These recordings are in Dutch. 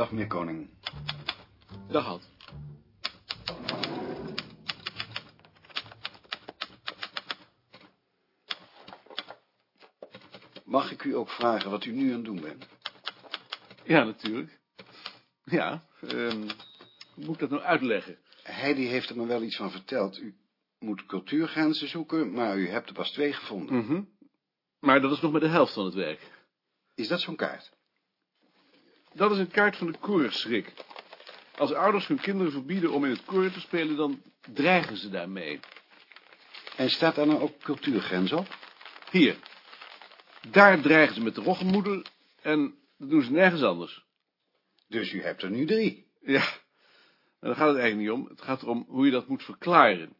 Dag, meneer Koning. Dag, Ad. Mag ik u ook vragen wat u nu aan het doen bent? Ja, natuurlijk. Ja, ehm, hoe moet ik dat nou uitleggen? Heidi heeft er me wel iets van verteld. U moet cultuurgrenzen zoeken, maar u hebt er pas twee gevonden. Mhm. Maar dat is nog maar de helft van het werk. Is dat zo'n kaart? Dat is een kaart van de koorschrik. Als ouders hun kinderen verbieden om in het koor te spelen, dan dreigen ze daarmee. En staat daar nou ook cultuurgrens op? Hier. Daar dreigen ze met de roggenmoeder en dat doen ze nergens anders. Dus u hebt er nu drie. Ja, daar gaat het eigenlijk niet om. Het gaat erom hoe je dat moet verklaren.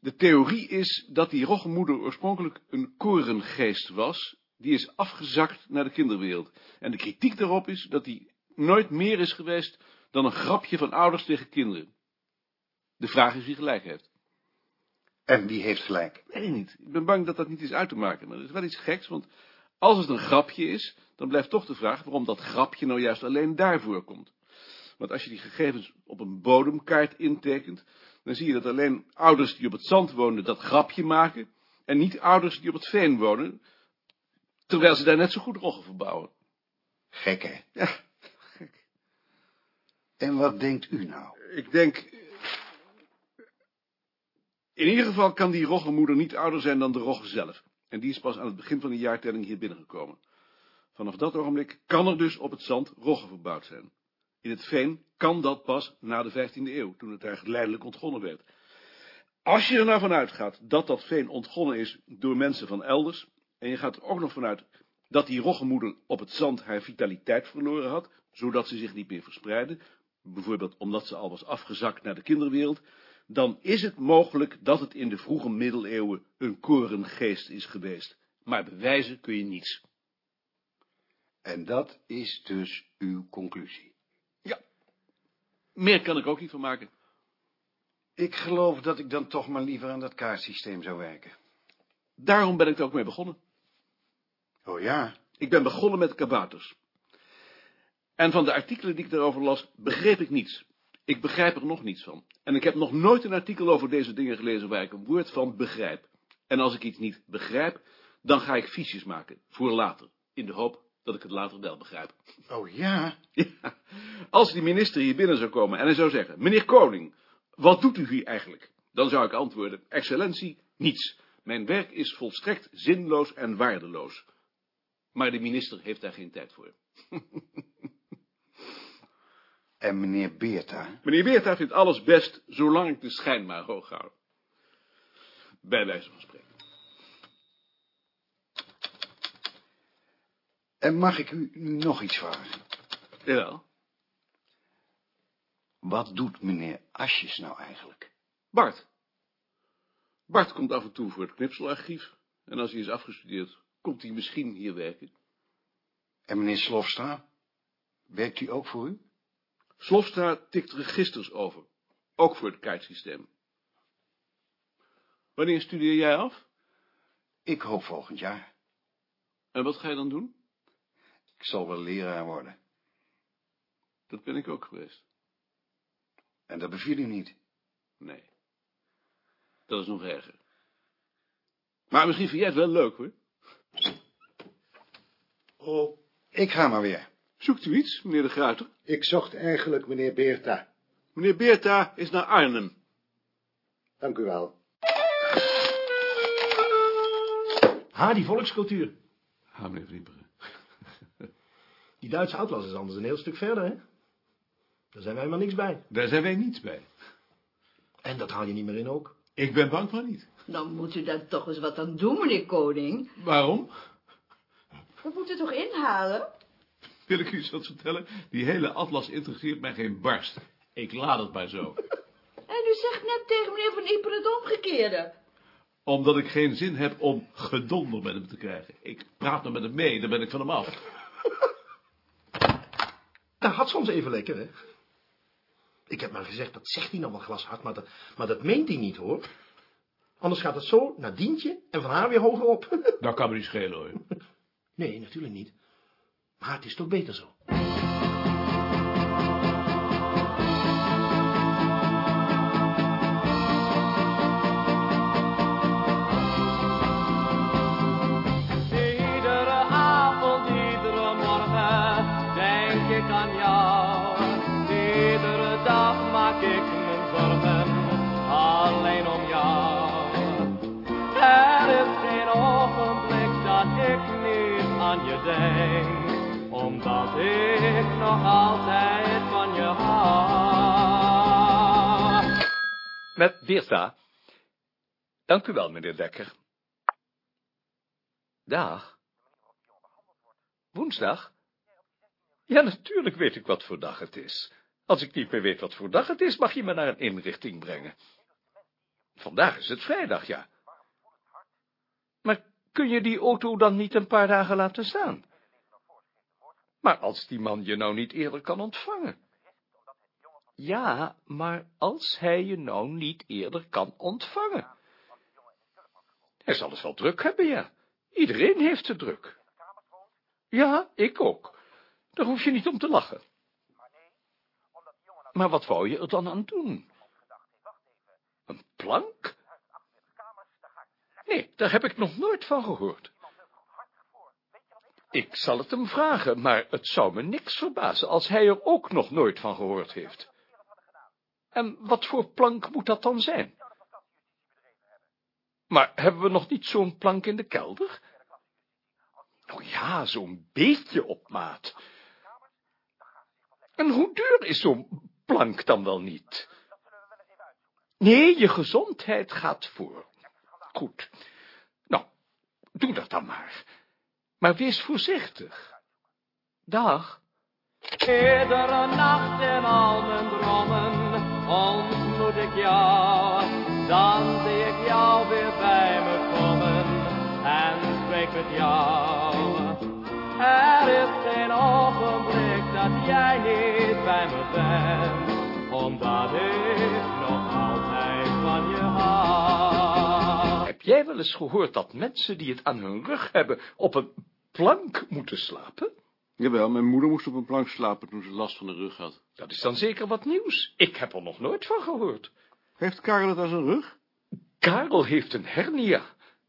De theorie is dat die roggenmoeder oorspronkelijk een korengeest was, die is afgezakt naar de kinderwereld. En de kritiek daarop is dat die nooit meer is geweest dan een grapje van ouders tegen kinderen. De vraag is wie gelijk heeft. En wie heeft gelijk? Weet ik niet. Ik ben bang dat dat niet is uit te maken, maar er is wel iets geks, want als het een grapje is, dan blijft toch de vraag waarom dat grapje nou juist alleen daarvoor komt. Want als je die gegevens op een bodemkaart intekent, dan zie je dat alleen ouders die op het zand wonen dat grapje maken, en niet ouders die op het veen wonen, terwijl ze daar net zo goed roggen verbouwen. Gek, hè? Ja, En wat denkt u nou? ik denk... In ieder geval kan die roggenmoeder niet ouder zijn dan de rogge zelf. En die is pas aan het begin van de jaartelling hier binnengekomen. Vanaf dat ogenblik kan er dus op het zand rogge verbouwd zijn. In het veen kan dat pas na de 15e eeuw, toen het daar geleidelijk ontgonnen werd. Als je er nou vanuit gaat dat dat veen ontgonnen is door mensen van elders, en je gaat er ook nog vanuit dat die roggenmoeder op het zand haar vitaliteit verloren had, zodat ze zich niet meer verspreidde, bijvoorbeeld omdat ze al was afgezakt naar de kinderwereld, dan is het mogelijk dat het in de vroege middeleeuwen een korengeest is geweest. Maar bewijzen kun je niets. En dat is dus uw conclusie. Meer kan ik ook niet van maken. Ik geloof dat ik dan toch maar liever aan dat kaartsysteem zou werken. Daarom ben ik er ook mee begonnen. Oh ja? Ik ben begonnen met kabouters. En van de artikelen die ik daarover las, begreep ik niets. Ik begrijp er nog niets van. En ik heb nog nooit een artikel over deze dingen gelezen waar ik een woord van begrijp. En als ik iets niet begrijp, dan ga ik fiches maken, voor later, in de hoop dat ik het later wel begrijp. Oh ja? Ja, als die minister hier binnen zou komen en hij zou zeggen, meneer Koning, wat doet u hier eigenlijk? Dan zou ik antwoorden, excellentie, niets. Mijn werk is volstrekt zinloos en waardeloos. Maar de minister heeft daar geen tijd voor. En meneer Beerta? Meneer Beerta vindt alles best, zolang ik de schijn maar hoog hou. Bij wijze van spreken. En mag ik u nog iets vragen? Jawel. Wat doet meneer Asjes nou eigenlijk? Bart. Bart komt af en toe voor het knipselarchief. En als hij is afgestudeerd, komt hij misschien hier werken. En meneer Slofstra? Werkt u ook voor u? Slofstra tikt registers over. Ook voor het kaartsysteem. Wanneer studeer jij af? Ik hoop volgend jaar. En wat ga je dan doen? Ik zal wel leraar worden. Dat ben ik ook geweest. En dat beviel u niet. Nee. Dat is nog erger. Maar misschien vind jij het wel leuk, hoor. Oh, Ik ga maar weer. Zoekt u iets, meneer de Gruiter? ik zocht eigenlijk meneer Beerta. Meneer Beerta is naar Arnhem. Dank u wel. Ha, die volkscultuur. Ha, meneer Vriemperen. Die Duitse atlas is anders een heel stuk verder, hè? Daar zijn wij maar niks bij. Daar zijn wij niets bij. En dat haal je niet meer in ook. Ik ben bang van niet. Dan moet u daar toch eens wat aan doen, meneer Koning. Waarom? We moeten toch inhalen? Wil ik u eens wat vertellen? Die hele atlas interesseert mij geen barst. Ik laat het maar zo. En u zegt net tegen meneer Van Ieper het omgekeerde. Omdat ik geen zin heb om gedonder met hem te krijgen. Ik praat nog met hem mee, dan ben ik van hem af. Dat had soms even lekker, hè? Ik heb maar gezegd, dat zegt hij nou wel glashard, maar dat, maar dat meent hij niet, hoor. Anders gaat het zo naar Dientje en van haar weer hoger op. Dat kan me niet schelen, hoor. Nee, natuurlijk niet. Maar het is toch beter zo. Denk, omdat ik nog altijd van je hou. Met Beerta. Dank u wel, meneer Dekker. Dag. Woensdag? Ja, natuurlijk weet ik wat voor dag het is. Als ik niet meer weet wat voor dag het is, mag je me naar een inrichting brengen. Vandaag is het vrijdag, ja. Maar kun je die auto dan niet een paar dagen laten staan? Maar als die man je nou niet eerder kan ontvangen. Ja, maar als hij je nou niet eerder kan ontvangen. Hij zal het wel druk hebben, ja. Iedereen heeft het druk. Ja, ik ook. Daar hoef je niet om te lachen. Maar wat wou je er dan aan doen? Een plank? Nee, daar heb ik nog nooit van gehoord. Ik zal het hem vragen, maar het zou me niks verbazen als hij er ook nog nooit van gehoord heeft. En wat voor plank moet dat dan zijn? Maar hebben we nog niet zo'n plank in de kelder? Nou ja, zo'n beetje op maat. En hoe duur is zo'n plank dan wel niet? Nee, je gezondheid gaat voor. Goed. Nou, doe dat dan maar. Maar wees voorzichtig. Dag. Iedere nacht in al mijn dromen ontmoet ik jou. Dan zie ik jou weer bij me komen en spreek met jou. Er is geen ogenblik dat jij niet bij me bent, omdat ik Heb jij wel eens gehoord dat mensen die het aan hun rug hebben op een plank moeten slapen? Jawel, mijn moeder moest op een plank slapen toen ze last van de rug had. Dat is dan zeker wat nieuws. Ik heb er nog nooit van gehoord. Heeft Karel het aan zijn rug? Karel heeft een hernia.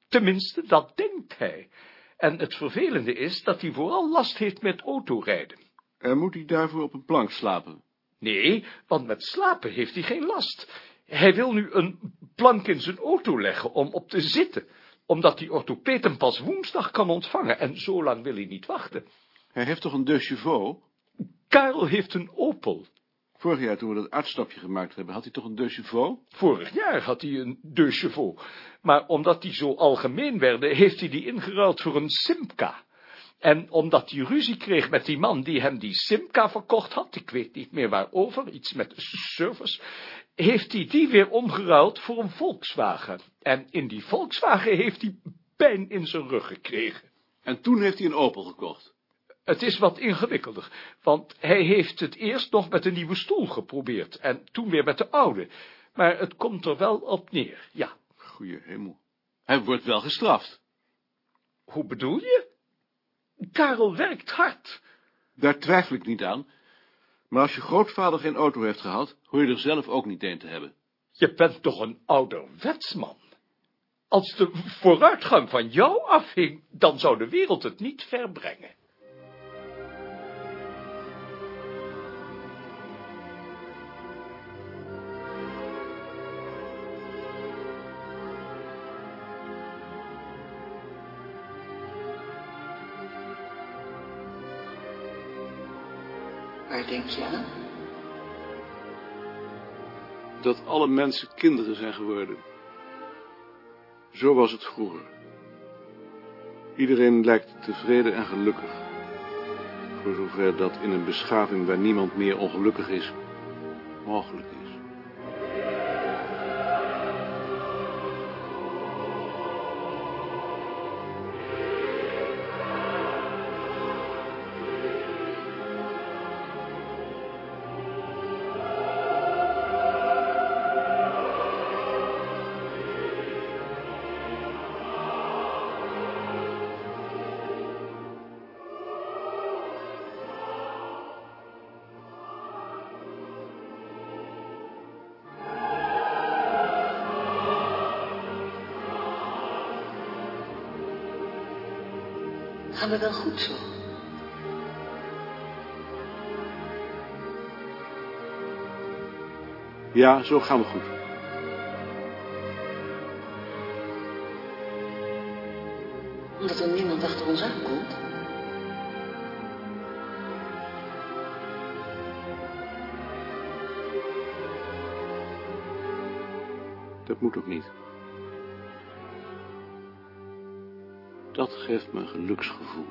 Tenminste, dat denkt hij. En het vervelende is dat hij vooral last heeft met autorijden. En moet hij daarvoor op een plank slapen? Nee, want met slapen heeft hij geen last. Hij wil nu een plank in zijn auto leggen om op te zitten, omdat die orthopeet hem pas woensdag kan ontvangen, en zo lang wil hij niet wachten. Hij heeft toch een deux chevaux? Karel heeft een Opel. Vorig jaar toen we dat uitstapje gemaakt hebben, had hij toch een deux chevaux? Vorig jaar had hij een deux chevaux, maar omdat die zo algemeen werden, heeft hij die ingeruild voor een Simca. En omdat hij ruzie kreeg met die man die hem die Simca verkocht had, ik weet niet meer waarover, iets met service, heeft hij die weer omgeruild voor een Volkswagen. En in die Volkswagen heeft hij pijn in zijn rug gekregen. En toen heeft hij een Opel gekocht. Het is wat ingewikkelder, want hij heeft het eerst nog met een nieuwe stoel geprobeerd, en toen weer met de oude. Maar het komt er wel op neer, ja. Goeie hemel. Hij wordt wel gestraft. Hoe bedoel je? Karel werkt hard. Daar twijfel ik niet aan. Maar als je grootvader geen auto heeft gehad, hoor je er zelf ook niet een te hebben. Je bent toch een ouderwetsman? Als de vooruitgang van jou afhing, dan zou de wereld het niet verbrengen. Denk je aan? Dat alle mensen kinderen zijn geworden. Zo was het vroeger. Iedereen lijkt tevreden en gelukkig. Voor zover dat in een beschaving waar niemand meer ongelukkig is, mogelijk maar wel goed zo. Ja, zo gaan we goed. Omdat er niemand achter ons aankomt? Dat moet ook niet. Dat geeft me een geluksgevoel.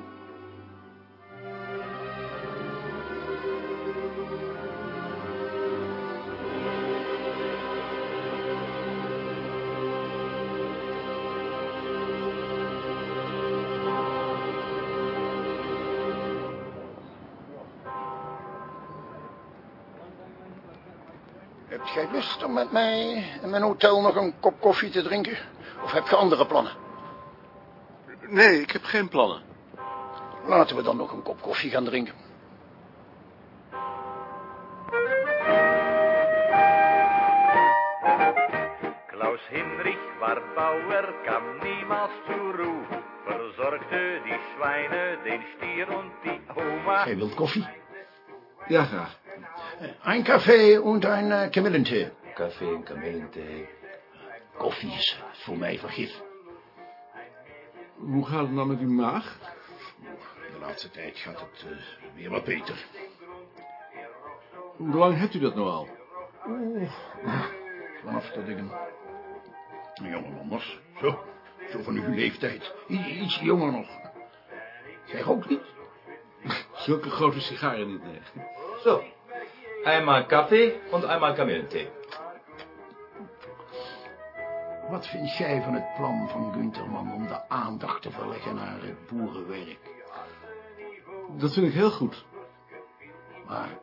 Heb jij lust om met mij in mijn hotel nog een kop koffie te drinken? Of heb je andere plannen? Nee, ik heb geen plannen. Laten we dan nog een kop koffie gaan drinken. Klaus Hinrich war Bauer, kam niemals zur Ruhe, versorgte die Schweine, den Stier und die Oma. Jij wilt koffie? Ja, graag. Een café en een uh, kamillentee. Café en kamillentee. Koffie is voor mij vergif. Hoe gaat het nou met uw maag? De laatste tijd gaat het uh, weer wat beter. Hoe lang hebt u dat nou al? Oeh, vanaf dat ik een, een jonge man was. Zo, zo van uw leeftijd. I iets jonger nog. Jij ook niet? Zulke grote sigaren niet, nee. So, einmal Kaffee und einmal Kamillentee. Wat vind jij van het plan van Gunterman om de aandacht te verleggen naar het boerenwerk? Dat vind ik heel goed. Maar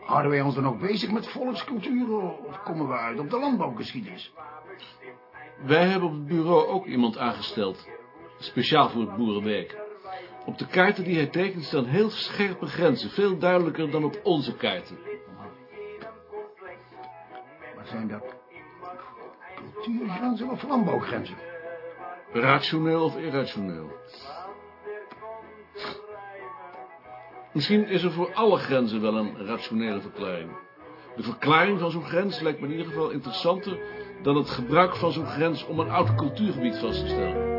houden wij ons dan ook bezig met volkscultuur of komen we uit op de landbouwgeschiedenis? Wij hebben op het bureau ook iemand aangesteld. Speciaal voor het boerenwerk. Op de kaarten die hij tekent staan heel scherpe grenzen. Veel duidelijker dan op onze kaarten. Maar zijn dat cultuurgrenzen of landbouwgrenzen? Rationeel of irrationeel? Misschien is er voor alle grenzen wel een rationele verklaring. De verklaring van zo'n grens lijkt me in ieder geval interessanter dan het gebruik van zo'n grens om een oud cultuurgebied vast te stellen.